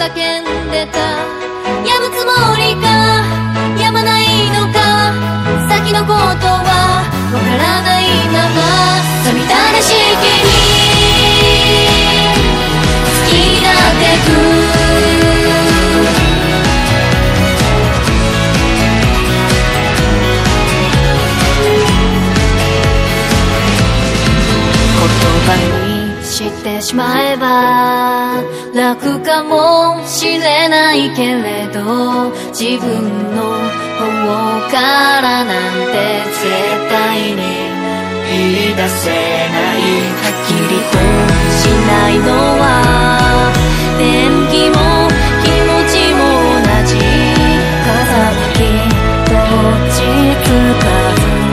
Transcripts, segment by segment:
叫んでた。やむつもりか。やまないのか。先のことはわからないまま。さみだらしきに楽かもしれないけれど自分の方からなんて絶対に言い出せないはっきりと。しないのは天気も気持ちも同じ。風向きどっちつか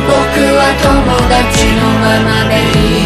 僕は友達のままでいい。